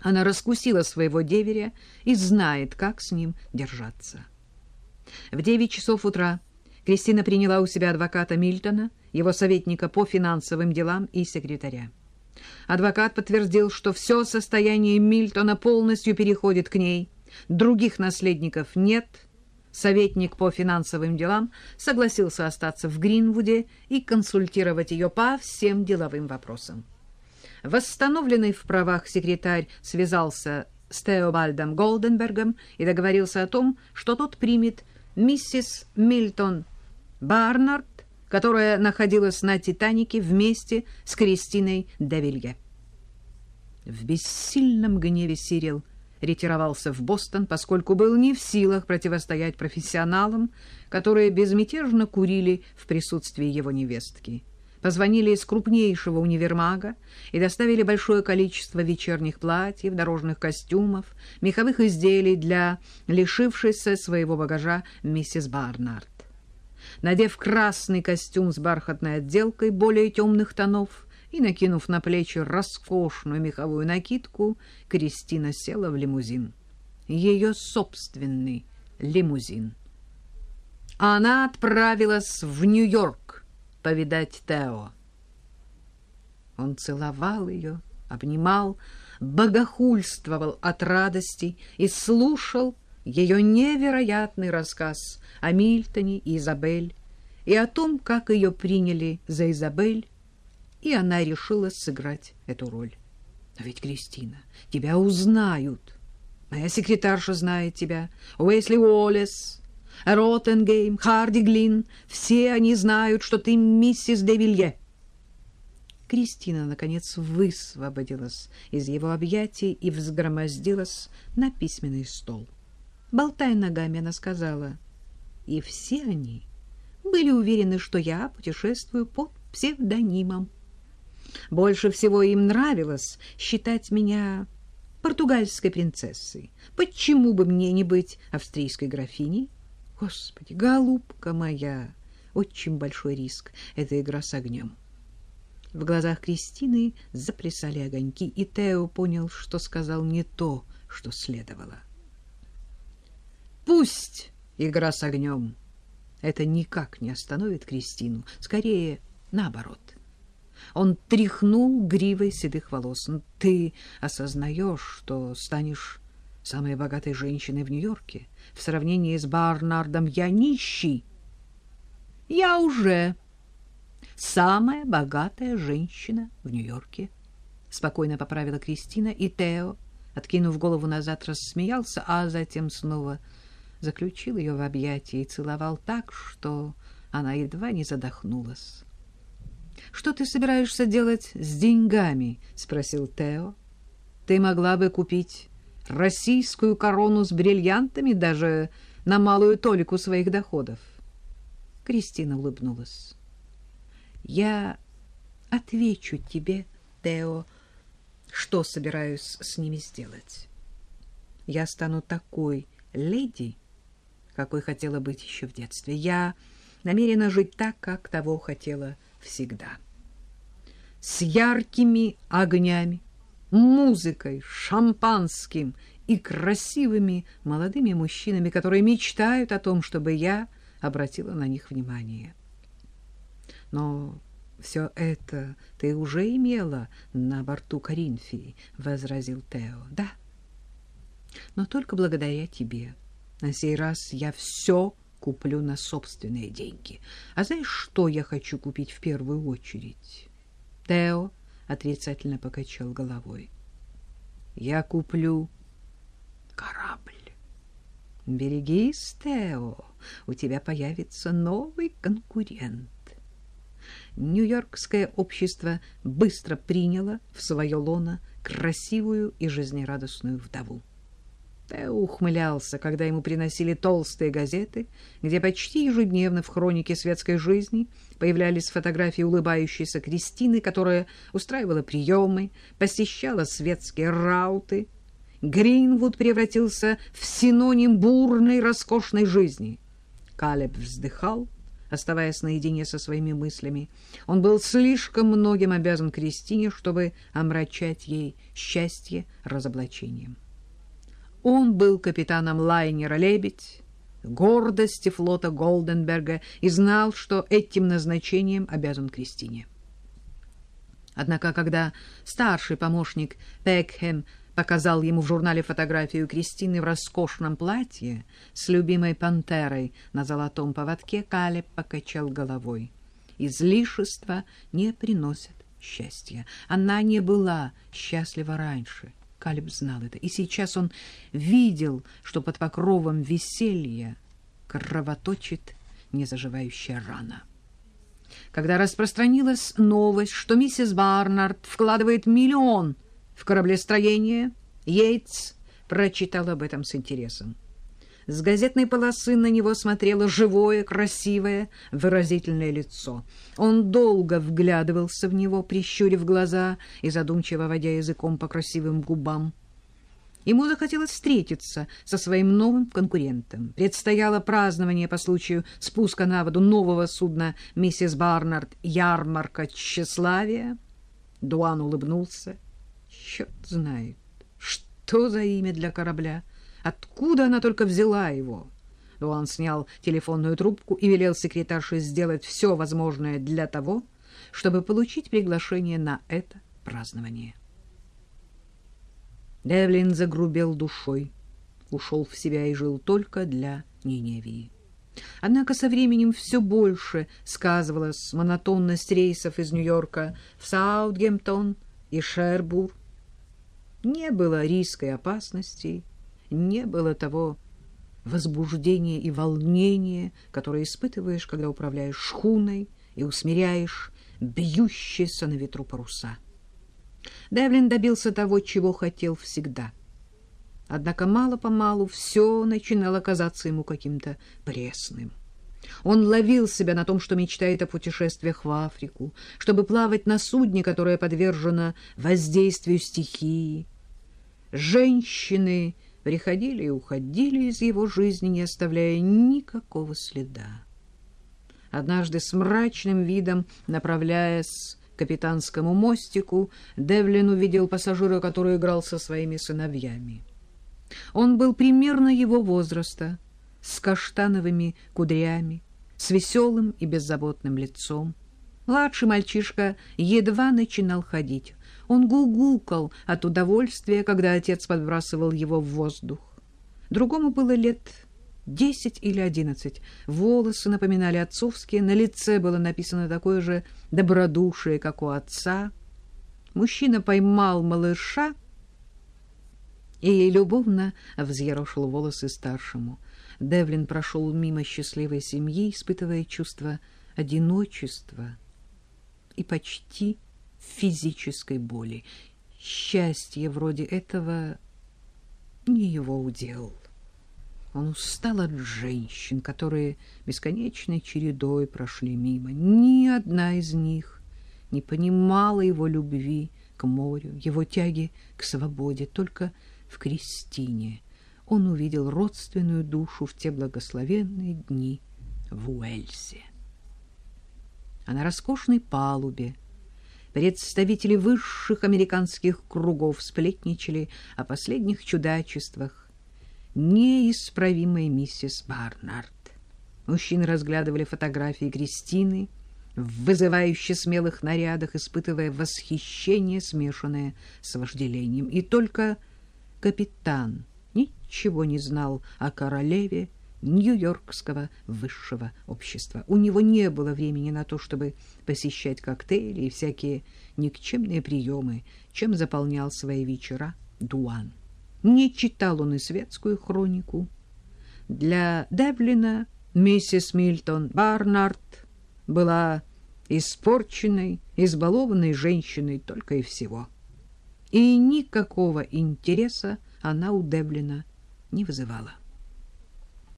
Она раскусила своего деверя и знает, как с ним держаться. В девять часов утра Кристина приняла у себя адвоката Мильтона, его советника по финансовым делам и секретаря. Адвокат подтвердил, что все состояние Мильтона полностью переходит к ней, других наследников нет. Советник по финансовым делам согласился остаться в Гринвуде и консультировать ее по всем деловым вопросам. Восстановленный в правах секретарь связался с Теобальдом Голденбергом и договорился о том, что тот примет миссис Мильтон Барнард, которая находилась на «Титанике» вместе с Кристиной Девилье. В бессильном гневе Сирил ретировался в Бостон, поскольку был не в силах противостоять профессионалам, которые безмятежно курили в присутствии его невестки позвонили из крупнейшего универмага и доставили большое количество вечерних платьев, дорожных костюмов, меховых изделий для лишившейся своего багажа миссис Барнард. Надев красный костюм с бархатной отделкой более темных тонов и накинув на плечи роскошную меховую накидку, Кристина села в лимузин. Ее собственный лимузин. Она отправилась в Нью-Йорк, повидать Тео. Он целовал ее, обнимал, богохульствовал от радости и слушал ее невероятный рассказ о Мильтоне и Изабель, и о том, как ее приняли за Изабель, и она решила сыграть эту роль. Но ведь, Кристина, тебя узнают. Моя секретарша знает тебя, Уэсли Уоллес, Роттенгейм, Харди Глин, все они знают, что ты миссис де Вилье. Кристина, наконец, высвободилась из его объятий и взгромоздилась на письменный стол. Болтая ногами, она сказала, и все они были уверены, что я путешествую под псевдонимом. Больше всего им нравилось считать меня португальской принцессой. Почему бы мне не быть австрийской графиней? Господи, голубка моя! Очень большой риск — эта игра с огнем. В глазах Кристины заплясали огоньки, и Тео понял, что сказал не то, что следовало. Пусть игра с огнем. Это никак не остановит Кристину. Скорее, наоборот. Он тряхнул гривой седых волос. Ты осознаешь, что станешь самой богатой женщиной в Нью-Йорке. В сравнении с Барнардом я нищий. Я уже самая богатая женщина в Нью-Йорке. Спокойно поправила Кристина, и Тео, откинув голову назад, рассмеялся, а затем снова заключил ее в объятия и целовал так, что она едва не задохнулась. — Что ты собираешься делать с деньгами? — спросил Тео. — Ты могла бы купить российскую корону с бриллиантами даже на малую толику своих доходов. Кристина улыбнулась. Я отвечу тебе, Тео, что собираюсь с ними сделать. Я стану такой леди, какой хотела быть еще в детстве. Я намерена жить так, как того хотела всегда. С яркими огнями, музыкой, шампанским и красивыми молодыми мужчинами, которые мечтают о том, чтобы я обратила на них внимание. Но все это ты уже имела на борту Коринфии, — возразил Тео. — Да, но только благодаря тебе. На сей раз я все куплю на собственные деньги. А знаешь, что я хочу купить в первую очередь? Тео отрицательно покачал головой. Я куплю корабль. Берегись, Тео, у тебя появится новый конкурент. Нью-Йоркское общество быстро приняло в свое лоно красивую и жизнерадостную вдову. Тео ухмылялся, когда ему приносили толстые газеты, где почти ежедневно в хронике светской жизни появлялись фотографии улыбающейся Кристины, которая устраивала приемы, посещала светские рауты. Гринвуд превратился в синоним бурной, роскошной жизни. Калеб вздыхал, оставаясь наедине со своими мыслями. Он был слишком многим обязан Кристине, чтобы омрачать ей счастье разоблачением. Он был капитаном лайнера «Лебедь», гордости флота Голденберга и знал, что этим назначением обязан Кристине. Однако, когда старший помощник Пекхэм показал ему в журнале фотографию Кристины в роскошном платье с любимой пантерой на золотом поводке, Калеб покачал головой. Излишества не приносят счастья. Она не была счастлива раньше. Калиб знал это, и сейчас он видел, что под покровом веселья кровоточит незаживающая рана. Когда распространилась новость, что миссис Барнард вкладывает миллион в кораблестроение, Йейтс прочитал об этом с интересом. С газетной полосы на него смотрело живое, красивое, выразительное лицо. Он долго вглядывался в него, прищурив глаза и задумчиво водя языком по красивым губам. Ему захотелось встретиться со своим новым конкурентом. Предстояло празднование по случаю спуска на воду нового судна «Миссис Барнард. Ярмарка тщеславия». Дуан улыбнулся. Черт знает, что за имя для корабля — Откуда она только взяла его? Он снял телефонную трубку и велел секретарше сделать все возможное для того, чтобы получить приглашение на это празднование. Девлин загрубел душой, ушел в себя и жил только для Ниневии. Однако со временем все больше сказывалась монотонность рейсов из Нью-Йорка в Саутгемптон и Шербур. Не было риска и опасностей, не было того возбуждения и волнения, которое испытываешь, когда управляешь шхуной и усмиряешь бьющиеся на ветру паруса. Девлин добился того, чего хотел всегда. Однако мало-помалу все начинало казаться ему каким-то пресным. Он ловил себя на том, что мечтает о путешествиях в Африку, чтобы плавать на судне, которое подвержено воздействию стихии. Женщины приходили и уходили из его жизни, не оставляя никакого следа. Однажды с мрачным видом, направляясь к капитанскому мостику, Девлин увидел пассажира, который играл со своими сыновьями. Он был примерно его возраста, с каштановыми кудрями, с веселым и беззаботным лицом. Младший мальчишка едва начинал ходить. Он гугукал от удовольствия, когда отец подбрасывал его в воздух. Другому было лет десять или одиннадцать. Волосы напоминали отцовские, на лице было написано такое же добродушие, как у отца. Мужчина поймал малыша и любовно взъерошил волосы старшему. Девлин прошел мимо счастливой семьи, испытывая чувство одиночества и почти физической боли. Счастье вроде этого не его удел. Он устал от женщин, которые бесконечной чередой прошли мимо. Ни одна из них не понимала его любви к морю, его тяги к свободе. Только в Кристине он увидел родственную душу в те благословенные дни в Уэльсе. А на роскошной палубе Представители высших американских кругов сплетничали о последних чудачествах неисправимой миссис Барнард. Мужчины разглядывали фотографии Кристины в вызывающе смелых нарядах, испытывая восхищение, смешанное с вожделением. И только капитан ничего не знал о королеве нью-йоркского высшего общества. У него не было времени на то, чтобы посещать коктейли и всякие никчемные приемы, чем заполнял свои вечера Дуан. Не читал он и светскую хронику. Для Девлина миссис Мильтон Барнард была испорченной, избалованной женщиной только и всего. И никакого интереса она у Девлина не вызывала.